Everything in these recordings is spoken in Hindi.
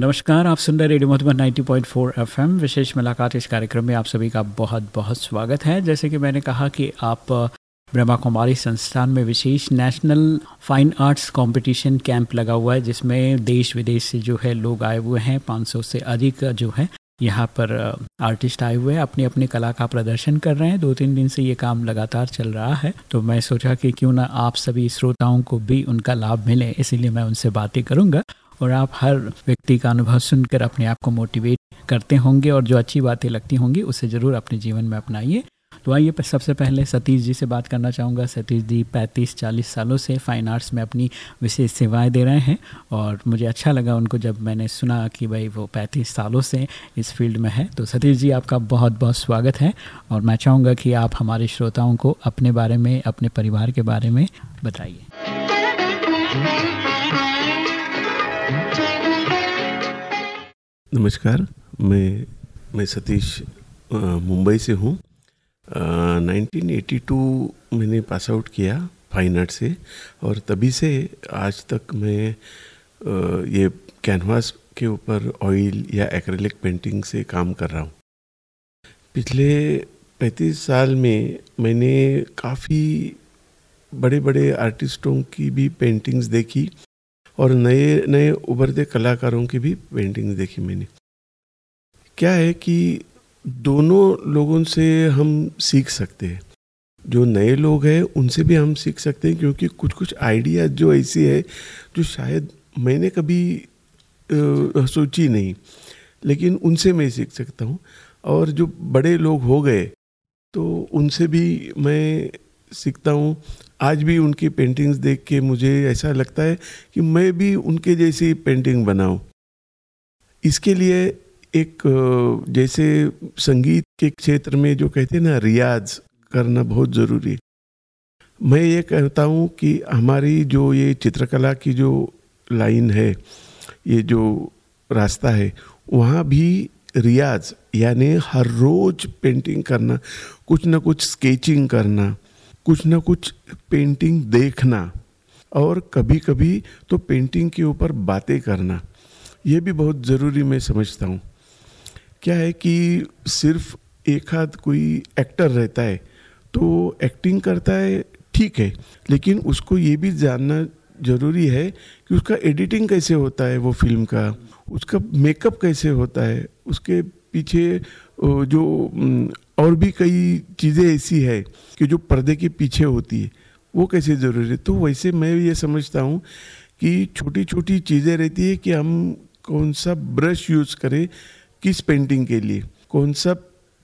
नमस्कार, आप सुन रहे रेडियो मधुबन 90.4 एफएम। विशेष मुलाकात इस कार्यक्रम में आप सभी का बहुत बहुत स्वागत है। जैसे कि मैंने कहा कि आप, ब्रह्मा कुमारी संस्थान में विशेष national fine arts competition camp लगा हुआ है, जिसमें देश विदेश से जो है लोग आए हुए हैं 500 से अधिक जो है, यहाँ पर, आर्टिस्ट आए हुए हैं अपनी अपनी कला का प्रदर्शन कर रहे हैं। दो तीन दिन से ये काम लगातार चल रहा है तो मैं सोचा कि क्यों ना आप सभी श्रोताओं को भी उनका लाभ मिले, इसीलिए मैं उनसे बातें करूँगा। और आप हर व्यक्ति का अनुभव सुनकर अपने आप को मोटिवेट करते होंगे और जो अच्छी बातें लगती होंगी, उसे ज़रूर अपने जीवन में अपनाइए। तो आइए सबसे पहले सतीश जी से बात करना चाहूँगा। सतीश जी पैंतीस चालीस सालों से फाइन आर्ट्स में अपनी विशेष सेवाएँ दे रहे हैं और मुझे अच्छा लगा उनको जब मैंने सुना कि भाई वो पैंतीस सालों से इस फ़ील्ड में है। तो सतीश जी, आपका बहुत बहुत स्वागत है और मैं चाहूँगा कि आप हमारे श्रोताओं को अपने बारे में, अपने परिवार के बारे में बताइए। नमस्कार मैं मैं सतीश मुंबई से हूँ। 1982 मैंने पास आउट किया फाइन आर्ट से और तभी से आज तक मैं आ, ये कैनवास के ऊपर ऑयल या एक्रेलिक पेंटिंग से काम कर रहा हूँ। पिछले 35 साल में मैंने काफ़ी बड़े बड़े आर्टिस्टों की भी पेंटिंग्स देखी। और नए नए उभरते कलाकारों की भी पेंटिंग्स देखी मैंने। क्या है कि दोनों लोगों से हम सीख सकते हैं। जो नए लोग हैं उनसे भी हम सीख सकते हैं क्योंकि कुछ कुछ आइडिया जो ऐसी है जो शायद मैंने कभी आ, सोची नहीं लेकिन उनसे मैं सीख सकता हूँ। और जो बड़े लोग हो गए तो उनसे भी मैं सीखता हूँ आज भी उनकी पेंटिंग्स देख के मुझे ऐसा लगता है कि मैं भी उनके जैसी पेंटिंग बनाऊँ। इसके लिए एक जैसे संगीत के क्षेत्र में जो कहते हैं ना, रियाज करना बहुत ज़रूरी है। मैं ये कहता हूँ कि हमारी जो ये चित्रकला की जो लाइन है, ये जो रास्ता है, वहाँ भी रियाज, यानी हर रोज पेंटिंग करना, कुछ ना कुछ स्केचिंग करना कुछ ना कुछ पेंटिंग देखना और कभी कभी तो पेंटिंग के ऊपर बातें करना। ये भी बहुत ज़रूरी मैं समझता हूँ। क्या है कि सिर्फ़ एक हाथ कोई एक्टर रहता है तो एक्टिंग करता है, ठीक है, लेकिन उसको ये भी जानना ज़रूरी है कि उसका एडिटिंग कैसे होता है वो फ़िल्म का, उसका मेकअप कैसे होता है, उसके पीछे जो और भी कई चीज़ें ऐसी है कि जो पर्दे के पीछे होती है, वो कैसे ज़रूरी है? तो वैसे मैं ये समझता हूँ कि छोटी छोटी चीज़ें रहती है कि हम कौन सा ब्रश यूज़ करें किस पेंटिंग के लिए? कौन सा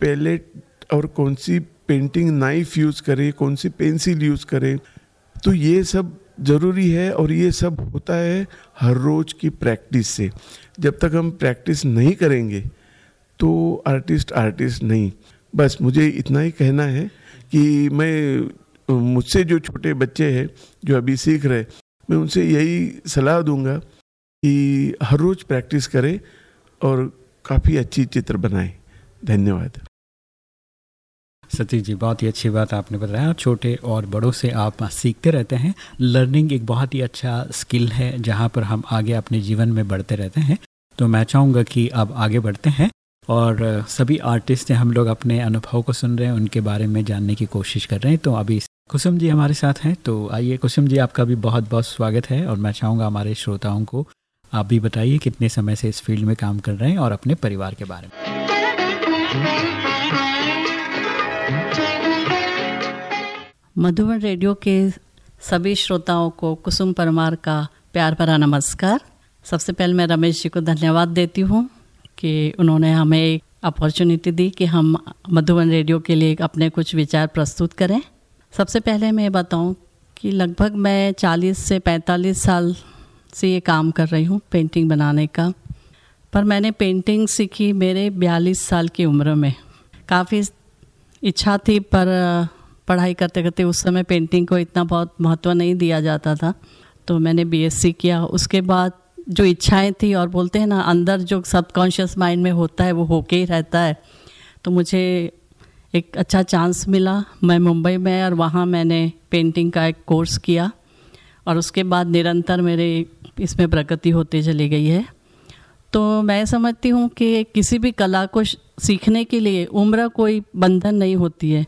पैलेट और कौन सी पेंटिंग नाइफ यूज़ करें, कौन सी पेंसिल यूज़ करें? तो ये सब ज़रूरी है और ये सब होता है हर रोज़ की प्रैक्टिस से। जब तक हम प्रैक्टिस नहीं करेंगे तो आर्टिस्ट आर्टिस्ट नहीं। बस मुझे इतना ही कहना है कि मैं, मुझसे जो छोटे बच्चे हैं, जो अभी सीख रहे मैं उनसे यही सलाह दूँगा कि हर रोज़ प्रैक्टिस करें और काफ़ी अच्छी चित्र बनाएँ। धन्यवाद। सतीश जी, बहुत ही अच्छी बात आपने बताया। छोटे और बड़ों से आप सीखते रहते हैं। लर्निंग एक बहुत ही अच्छा स्किल है, जहाँ पर हम आगे अपने जीवन में बढ़ते रहते हैं। तो मैं चाहूँगा कि अब आगे बढ़ते हैं। और सभी आर्टिस्ट हैं, हम लोग अपने अनुभव को सुन रहे हैं, उनके बारे में जानने की कोशिश कर रहे हैं। तो अभी कुसुम जी हमारे साथ हैं तो आइए कुसुम जी, आपका भी बहुत बहुत स्वागत है और मैं चाहूँगा हमारे श्रोताओं को आप भी बताइए कितने समय से इस फ़ील्ड में काम कर रहे हैं और अपने परिवार के बारे में। मधुबन रेडियो के सभी श्रोताओं को कुसुम परमार का प्यार भरा नमस्कार। सबसे पहले मैं रमेश जी को धन्यवाद देती हूँ। कि उन्होंने हमें एक अपॉर्चुनिटी दी कि हम मधुबन रेडियो के लिए अपने कुछ विचार प्रस्तुत करें। सबसे पहले मैं बताऊँ कि लगभग मैं 40 से 45 साल से ये काम कर रही हूँ पेंटिंग बनाने का। पर मैंने पेंटिंग सीखी मेरे 42 साल की उम्र में। काफ़ी इच्छा थी, पर, पढ़ाई करते करते उस समय पेंटिंग को इतना बहुत महत्व नहीं दिया जाता था। तो मैंने बीएससी किया। उसके बाद जो इच्छाएँ थी और बोलते हैं ना, अंदर जो सबकॉन्शियस माइंड में होता है, वो होके ही रहता है। तो मुझे एक अच्छा चांस मिला। मैं मुंबई में और वहाँ मैंने पेंटिंग का एक कोर्स किया और उसके बाद निरंतर मेरे इसमें प्रगति होती चली गई है। तो मैं समझती हूँ कि किसी भी कला को सीखने के लिए उम्र कोई बंधन नहीं होती है।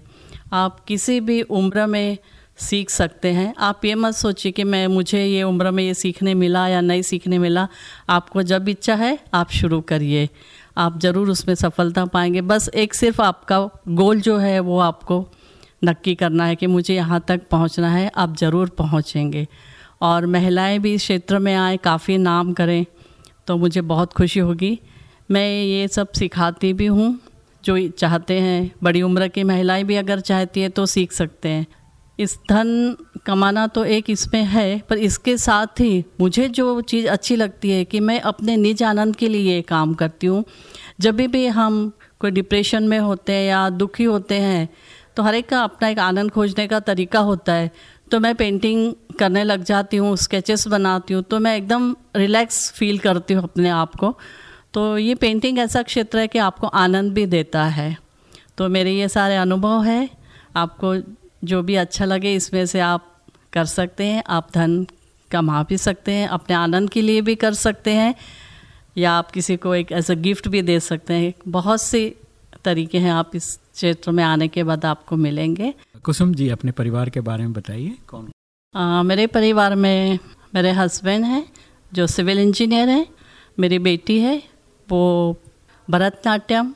आप किसी भी उम्र में सीख सकते हैं। आप ये मत सोचिए कि मैं, मुझे ये उम्र में ये सीखने मिला या नहीं सीखने मिला। आपको जब इच्छा है, आप शुरू करिए। आप ज़रूर उसमें सफलता पाएँगे। बस एक सिर्फ़ आपका गोल जो है, वो आपको नक्की करना है कि मुझे यहाँ तक पहुँचना है, आप ज़रूर पहुँचेंगे। और महिलाएँ भी इस क्षेत्र में आए, काफ़ी नाम करें तो मुझे बहुत खुशी होगी। मैं ये सब सिखाती भी हूँ। जो चाहते हैं, बड़ी उम्र की महिलाएँ भी अगर चाहती है तो सीख सकते हैं। इस धन कमाना तो एक इसमें है, पर इसके साथ ही मुझे जो चीज़ अच्छी लगती है कि मैं अपने निज आनंद के लिए ये काम करती हूँ। जब भी हम कोई डिप्रेशन में होते हैं या दुखी होते हैं तो हर एक का अपना एक आनंद खोजने का तरीका होता है। तो मैं पेंटिंग करने लग जाती हूँ स्केचेस बनाती हूँ तो मैं एकदम रिलैक्स फील करती हूँ अपने आप को। तो ये पेंटिंग ऐसा क्षेत्र है कि आपको आनंद भी देता है। तो मेरे ये सारे अनुभव है। आपको जो भी अच्छा लगे इसमें से आप कर सकते हैं। आप धन कमा भी सकते हैं अपने आनंद के लिए भी कर सकते हैं या आप किसी को एक एज अ गिफ्ट भी दे सकते हैं। बहुत से तरीके हैं आप इस क्षेत्र में आने के बाद आपको मिलेंगे। कुसुम जी अपने परिवार के बारे में बताइए कौन? आ, मेरे परिवार में मेरे हस्बैंड हैं जो सिविल इंजीनियर हैं मेरी बेटी है वो भरतनाट्यम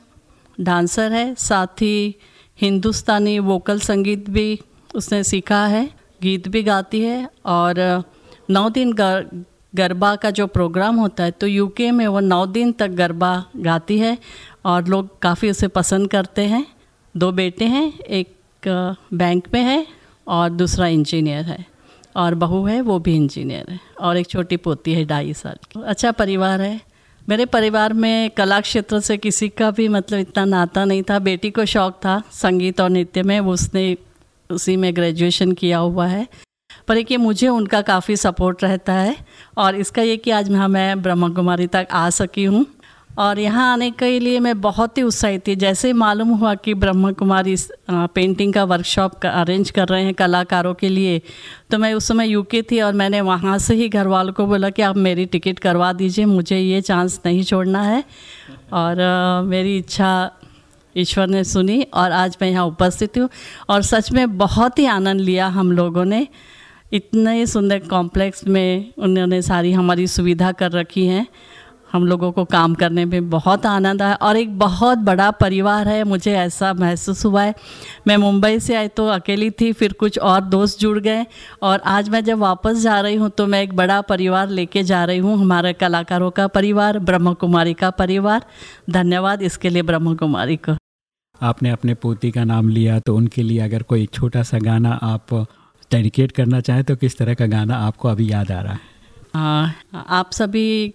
डांसर है साथ ही हिंदुस्तानी वोकल संगीत भी उसने सीखा है, गीत भी गाती है और नौ दिन गरबा का जो प्रोग्राम होता है तो यूके में वो नौ दिन तक गरबा गाती है और लोग काफ़ी उसे पसंद करते हैं। दो बेटे हैं, एक बैंक में है और दूसरा इंजीनियर है और बहू है, वो भी इंजीनियर है और एक छोटी पोती है ढाई साल की। अच्छा परिवार है। मेरे परिवार में कला क्षेत्र से किसी का भी मतलब इतना नाता नहीं था। बेटी को शौक था संगीत और नृत्य में, उसने उसी में ग्रेजुएशन किया हुआ है। पर एक ये मुझे उनका काफ़ी सपोर्ट रहता है और इसका ये कि आज मैं ब्रह्मा कुमारी तक आ सकी हूँ। और यहाँ आने के लिए मैं बहुत ही उत्साहित थी। जैसे मालूम हुआ कि ब्रह्म कुमारी पेंटिंग का वर्कशॉप का अरेंज कर रहे हैं कलाकारों के लिए तो मैं उस समय यूके थी और मैंने वहाँ से ही घर वालों को बोला कि आप मेरी टिकट करवा दीजिए मुझे ये चांस नहीं छोड़ना है। और आ, मेरी इच्छा ईश्वर ने सुनी और आज मैं यहाँ उपस्थित हूँ। और सच में बहुत ही आनंद लिया हम लोगों ने। इतने सुंदर कॉम्प्लेक्स में उन्होंने सारी हमारी सुविधा कर रखी हैं। हम लोगों को काम करने में बहुत आनंद आया और एक बहुत बड़ा परिवार है मुझे ऐसा महसूस हुआ है। मैं मुंबई से आई तो अकेली थी फिर कुछ और दोस्त जुड़ गए और आज मैं जब वापस जा रही हूँ तो मैं एक बड़ा परिवार लेके जा रही हूँ हमारे कलाकारों का परिवार ब्रह्म कुमारी का परिवार। धन्यवाद इसके लिए ब्रह्म कुमारी को। आपने अपने पोती का नाम लिया तो उनके लिए अगर कोई छोटा सा गाना आप डेडिकेट करना चाहें तो किस तरह का गाना आपको अभी याद आ रहा है? आ, आप सभी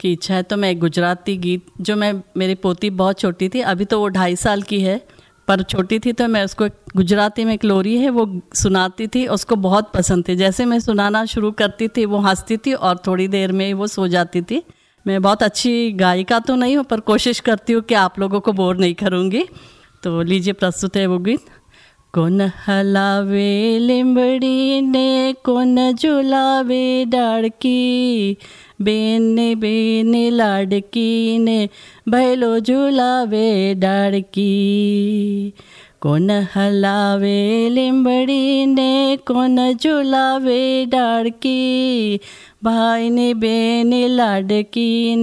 की इच्छा है तो मैं गुजराती गीत, जो मैं, मेरी पोती बहुत छोटी थी, अभी तो वो ढाई साल की है, पर छोटी थी तो मैं उसको गुजराती में एक लोरी है, वो सुनाती थी, उसको बहुत पसंद थी। जैसे मैं सुनाना शुरू करती थी, वो हंसती थी और थोड़ी देर में वो सो जाती थी। मैं बहुत अच्छी गायिका तो नहीं हूँ, पर कोशिश करती हूँ कि आप लोगों को बोर नहीं करूँगी। तो लीजिए प्रस्तुत है वो गीत। कौन हलावे लिमड़ी ने, कौन झुलावे डाड़की बेने बेने लाडकी ने भैलो झुलावे डाड़की। कौन हलावे लिम्बड़ी ने कौन झुलावे डाड़की। भाई ने बेने लाडकी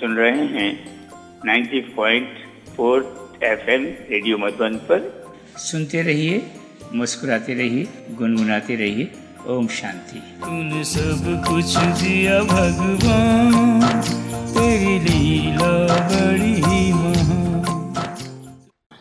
सुन रहे हैं 90.4 एफएम रेडियो मधुबन पर। सुनते रहिए मुस्कुराते रहिए गुनगुनाते रहिए ओम शांति। तूने सब कुछ दिया भगवान तेरी लीला बड़ी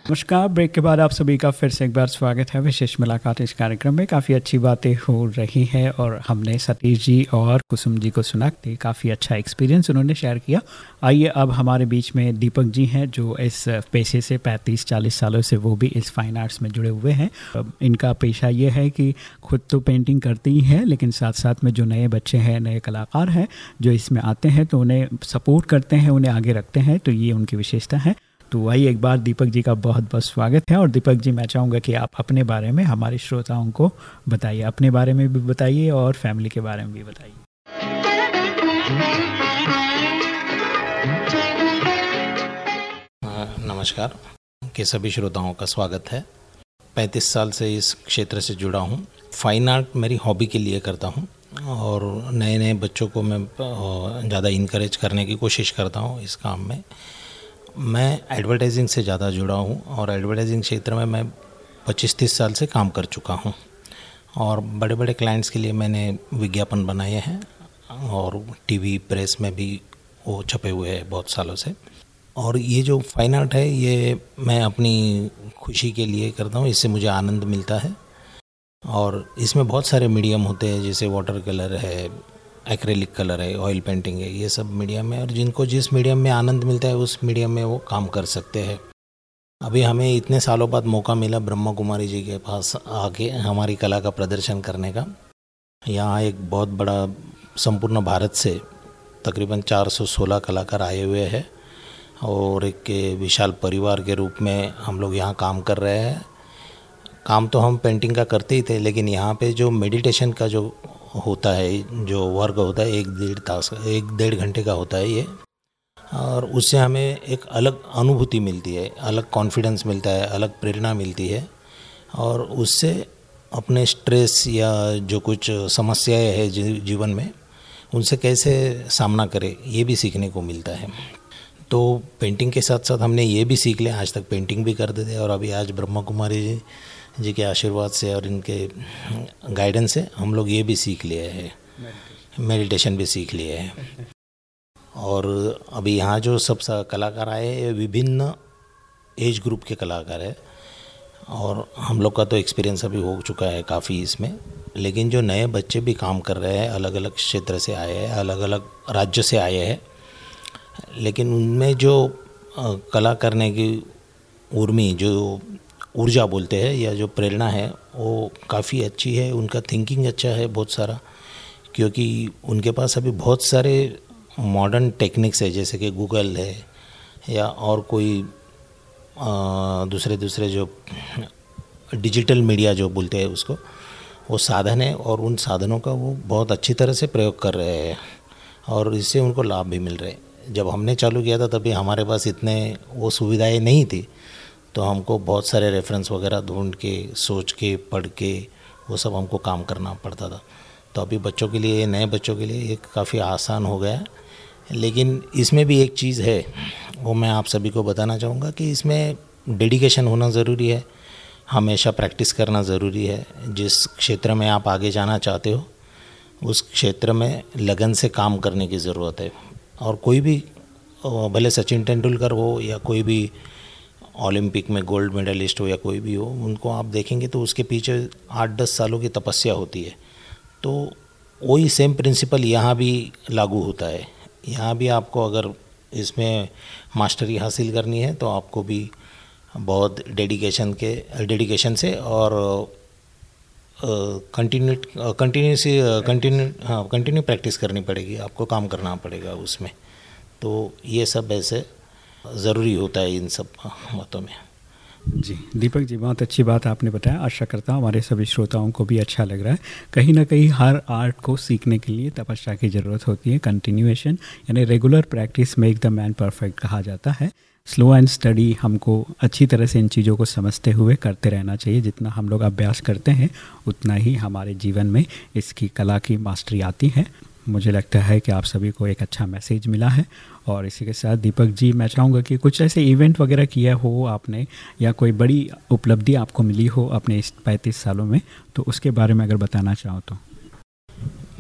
नमस्कार। ब्रेक के बाद आप सभी का फिर से एक बार स्वागत है। विशेष मुलाकात इस कार्यक्रम में। काफ़ी अच्छी बातें हो रही हैं और हमने सतीश जी और कुसुम जी को सुना। थे काफ़ी अच्छा एक्सपीरियंस उन्होंने शेयर किया। आइए अब हमारे बीच में दीपक जी हैं, जो इस पेशे से 35-40 सालों से वो भी इस फाइन आर्ट्स में जुड़े हुए हैं। इनका पेशा ये है कि खुद तो पेंटिंग करते ही है, लेकिन साथ साथ में जो नए बच्चे हैं, नए कलाकार हैं, जो इसमें आते हैं तो उन्हें सपोर्ट करते हैं, उन्हें आगे रखते हैं तो ये उनकी विशेषता है। तो वही एक बार दीपक जी का बहुत बहुत स्वागत है और दीपक जी मैं चाहूँगा कि आप अपने बारे में हमारे श्रोताओं को बताइए। अपने बारे में भी बताइए और फैमिली के बारे में भी बताइए। हाँ, नमस्कार। के सभी श्रोताओं का स्वागत है। 35 साल से इस क्षेत्र से जुड़ा हूँ। फाइन आर्ट मेरी हॉबी के लिए करता हूँ और नए नए बच्चों को मैं ज़्यादा इनक्रेज करने की कोशिश करता हूँ इस काम में। मैं एडवर्टाइजिंग से ज़्यादा जुड़ा हूँ और एडवर्टाइजिंग क्षेत्र में मैं 25-30 साल से काम कर चुका हूँ। और बड़े बड़े क्लाइंट्स के लिए मैंने विज्ञापन बनाए हैं और टीवी प्रेस में भी वो छपे हुए हैं बहुत सालों से। और ये जो फाइन आर्ट है, ये मैं अपनी खुशी के लिए करता हूँ, इससे मुझे आनंद मिलता है। और इसमें बहुत सारे मीडियम होते हैं, जैसे वाटर कलर है एक्रेलिक कलर है ऑयल पेंटिंग है, ये सब मीडियम है और जिनको जिस मीडियम में आनंद मिलता है, उस मीडियम में वो काम कर सकते हैं। अभी हमें इतने सालों बाद मौका मिला ब्रह्मा कुमारी जी के पास आके हमारी कला का प्रदर्शन करने का। यहाँ एक बहुत बड़ा संपूर्ण भारत से तकरीबन 416 कलाकार आए हुए हैं और एक विशाल परिवार के रूप में हम लोग यहाँ काम कर रहे हैं। काम तो हम पेंटिंग का करते ही थे, लेकिन यहाँ पे जो मेडिटेशन का जो होता है, जो वर्क होता है, एक डेढ़ तास, एक डेढ़ घंटे का होता है ये। और उससे हमें एक अलग अनुभूति मिलती है, अलग कॉन्फिडेंस मिलता है, अलग प्रेरणा मिलती है। और उससे अपने स्ट्रेस या जो कुछ समस्याएँ हैं जीवन में, उनसे कैसे सामना करें, ये भी सीखने को मिलता है। तो पेंटिंग के साथ साथ हमने ये भी सीख लिया, आज तक पेंटिंग भी करते थे और अभी आज ब्रह्मा कुमारी जी जी के आशीर्वाद से और इनके गाइडेंस से हम लोग ये भी सीख लिए हैं। मेडिटेशन भी सीख लिए हैं। और अभी यहाँ जो सब सा- कलाकार आए हैं विभिन्न एज ग्रुप के कलाकार हैं। और हम लोग का तो एक्सपीरियंस अभी हो चुका है काफ़ी इसमें। लेकिन जो नए बच्चे भी काम कर रहे हैं अलग अलग क्षेत्र से आए हैं अलग अलग राज्य से आए हैं। लेकिन उनमें जो कला करने की उर्मी जो ऊर्जा बोलते हैं, या जो प्रेरणा है, वो काफ़ी अच्छी है, उनका थिंकिंग अच्छा है बहुत सारा, क्योंकि उनके पास अभी बहुत सारे मॉडर्न टेक्निक्स है, जैसे कि गूगल है, या और कोई दूसरे दूसरे जो डिजिटल मीडिया जो बोलते हैं उसको, वो साधन है, और उन साधनों का वो बहुत अच्छी तरह से प्रयोग कर रहे हैं, और इससे उनको लाभ भी मिल रहे हैं। जब हमने चालू किया था, तभी हमारे पास इतने वो सुविधाएँ नहीं थी तो हमको बहुत सारे रेफरेंस वगैरह ढूंढ के, सोच के, पढ़ के, वो सब हमको काम करना पड़ता था। तो अभी बच्चों के लिए, नए बच्चों के लिए ये काफ़ी आसान हो गया लेकिन इसमें भी एक चीज़ है, वो मैं आप सभी को बताना चाहूँगा कि इसमें डेडिकेशन होना ज़रूरी है। हमेशा प्रैक्टिस करना ज़रूरी है। जिस क्षेत्र में आप आगे जाना चाहते हो, उस क्षेत्र में लगन से काम करने की ज़रूरत है। और कोई भी भले सचिन तेंदुलकर हो या कोई भी ओलंपिक में गोल्ड मेडलिस्ट हो या कोई भी हो, उनको आप देखेंगे तो उसके पीछे आठ दस सालों की तपस्या होती है। तो वही सेम प्रिंसिपल यहाँ भी लागू होता है। यहाँ भी आपको अगर इसमें मास्टरी हासिल करनी है तो आपको भी बहुत डेडिकेशन के डेडिकेशन से और continue continuously continue continue practice करनी पड़ेगी। आपको काम करना पड़ेगा उसमें। तो ये सब ऐसे ज़रूरी होता है इन सब बातों में। जी, दीपक जी, बहुत अच्छी बात आपने बताया। आशा करता हूँ हमारे सभी श्रोताओं को भी अच्छा लग रहा है। कहीं ना कहीं हर आर्ट को सीखने के लिए तपस्या की ज़रूरत होती है कंटिन्यूएशन यानी regular practice make the man perfect कहा जाता है। स्लो एंड स्टडी हमको अच्छी तरह से इन चीज़ों को समझते हुए करते रहना चाहिए। जितना हम लोग अभ्यास करते हैं, उतना ही हमारे जीवन में इसकी कला की मास्टरी आती है। मुझे लगता है कि आप सभी को एक अच्छा मैसेज मिला है। और इसी के साथ दीपक जी, मैं चाहूँगा कि कुछ ऐसे इवेंट वगैरह किया हो आपने, या कोई बड़ी उपलब्धि आपको मिली हो अपने इस पैंतीस सालों में तो उसके बारे में अगर बताना चाहो तो।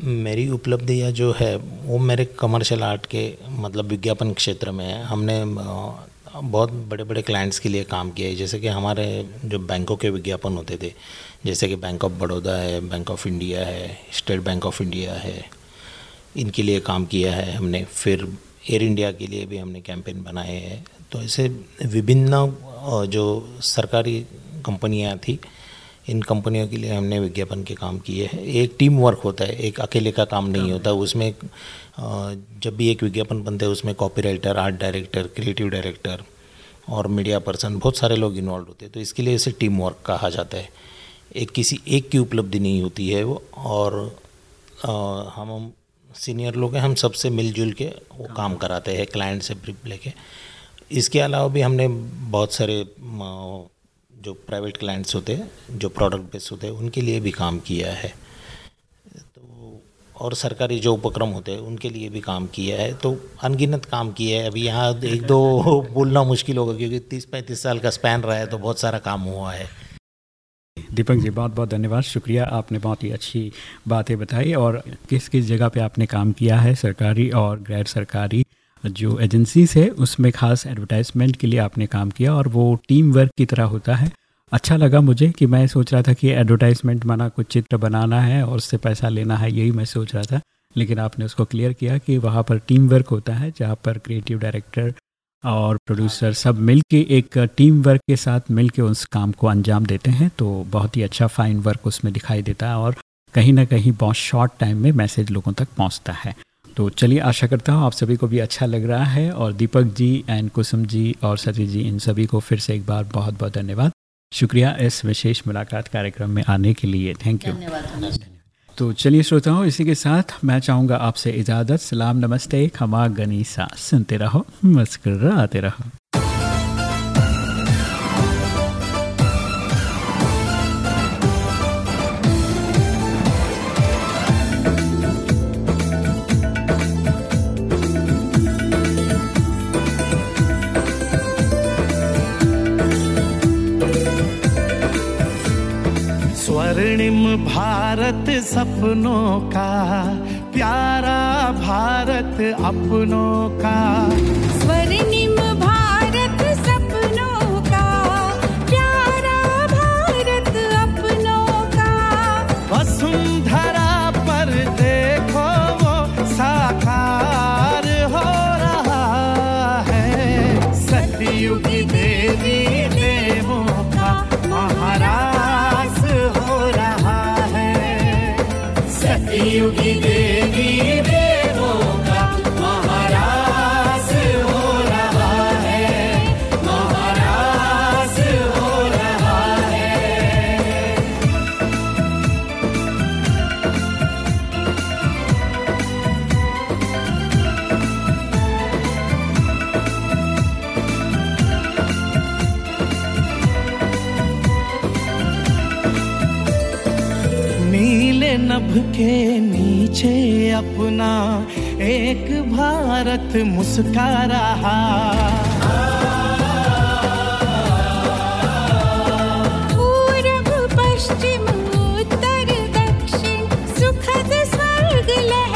मेरी उपलब्धियाँ जो है, वो मेरे कमर्शियल आर्ट के मतलब विज्ञापन क्षेत्र में है। हमने बहुत बड़े बड़े क्लाइंट्स के लिए काम किया है। जैसे कि हमारे जो बैंकों के विज्ञापन होते थे, जैसे कि बैंक ऑफ़ बड़ौदा है बैंक ऑफ़ इंडिया है स्टेट बैंक ऑफ़ इंडिया है इनके लिए काम किया है हमने फिर एयर इंडिया के लिए भी हमने कैंपेन बनाए हैं। तो ऐसे विभिन्न जो सरकारी कंपनियाँ थी इन कंपनियों के लिए हमने विज्ञापन के काम किए हैं। एक टीम वर्क होता है एक अकेले का काम नहीं होता। उसमें जब भी एक विज्ञापन बनते हैं उसमें copy writer art director creative director और मीडिया पर्सन बहुत सारे लोग इन्वॉल्व होते हैं। तो इसके लिए इसे टीम वर्क कहा जाता है। एक किसी एक की उपलब्धि नहीं होती है वो और अ, हम सीनियर लोग हैं हम सबसे मिलजुल के वो काम कराते हैं। क्लाइंट से ब्रीफ लेके। इसके अलावा भी हमने बहुत सारे जो प्राइवेट क्लाइंट्स होते हैं जो प्रोडक्ट बेस होते हैं उनके लिए भी काम किया है। तो और सरकारी जो उपक्रम होते हैं उनके लिए भी काम किया है। तो अनगिनत काम किया है। अभी यहाँ एक दो बोलना मुश्किल होगा क्योंकि तीस पैंतीस साल का स्पैन रहा है तो बहुत सारा काम हुआ है। दीपक जी, बहुत बहुत धन्यवाद। शुक्रिया, आपने बहुत ही अच्छी बातें बताई और किस किस जगह पे आपने काम किया है, सरकारी और गैर सरकारी जो एजेंसीज है, उसमें खास एडवर्टाइजमेंट के लिए आपने काम किया और वो टीम वर्क की तरह होता है। अच्छा लगा मुझे कि मैं सोच रहा था कि एडवर्टाइजमेंट माना कुछ चित्र बनाना है और उससे पैसा लेना है, यही मैं सोच रहा था। लेकिन आपने उसको क्लियर किया कि वहाँ पर टीम वर्क होता है, जहाँ पर क्रिएटिव डायरेक्टर और प्रोड्यूसर सब मिल के एक टीम वर्क के साथ मिल के उस काम को अंजाम देते हैं तो बहुत ही अच्छा फाइन वर्क उसमें दिखाई देता है और कहीं ना कहीं बहुत शॉर्ट टाइम में मैसेज लोगों तक पहुँचता है। तो चलिए आशा करता हूँ आप सभी को भी अच्छा लग रहा है और दीपक जी एंड कुसुम जी और सती जी इन सभी को फिर से एक बार बहुत बहुत धन्यवाद। शुक्रिया इस विशेष मुलाकात कार्यक्रम में आने के लिए। थैंक यू धन्यवाद। तो चलिए श्रोताओं, इसी के साथ मैं चाहूँगा आपसे इजाज़त। सलाम, नमस्ते, खमा गनीसा। सुनते रहो, मुस्कुराते रहो। भारत सपनों का प्यारा भारत अपनों का। स्वर्णिम भारत सपनों का प्यारा भारत अपनों का। वसुंधरा अपना एक भारत मुस्का रहा पूरब पश्चिम उत्तर दक्षिण सुखद स्वर्ग लहरा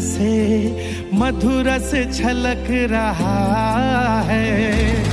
से मधुरस छलक रहा है।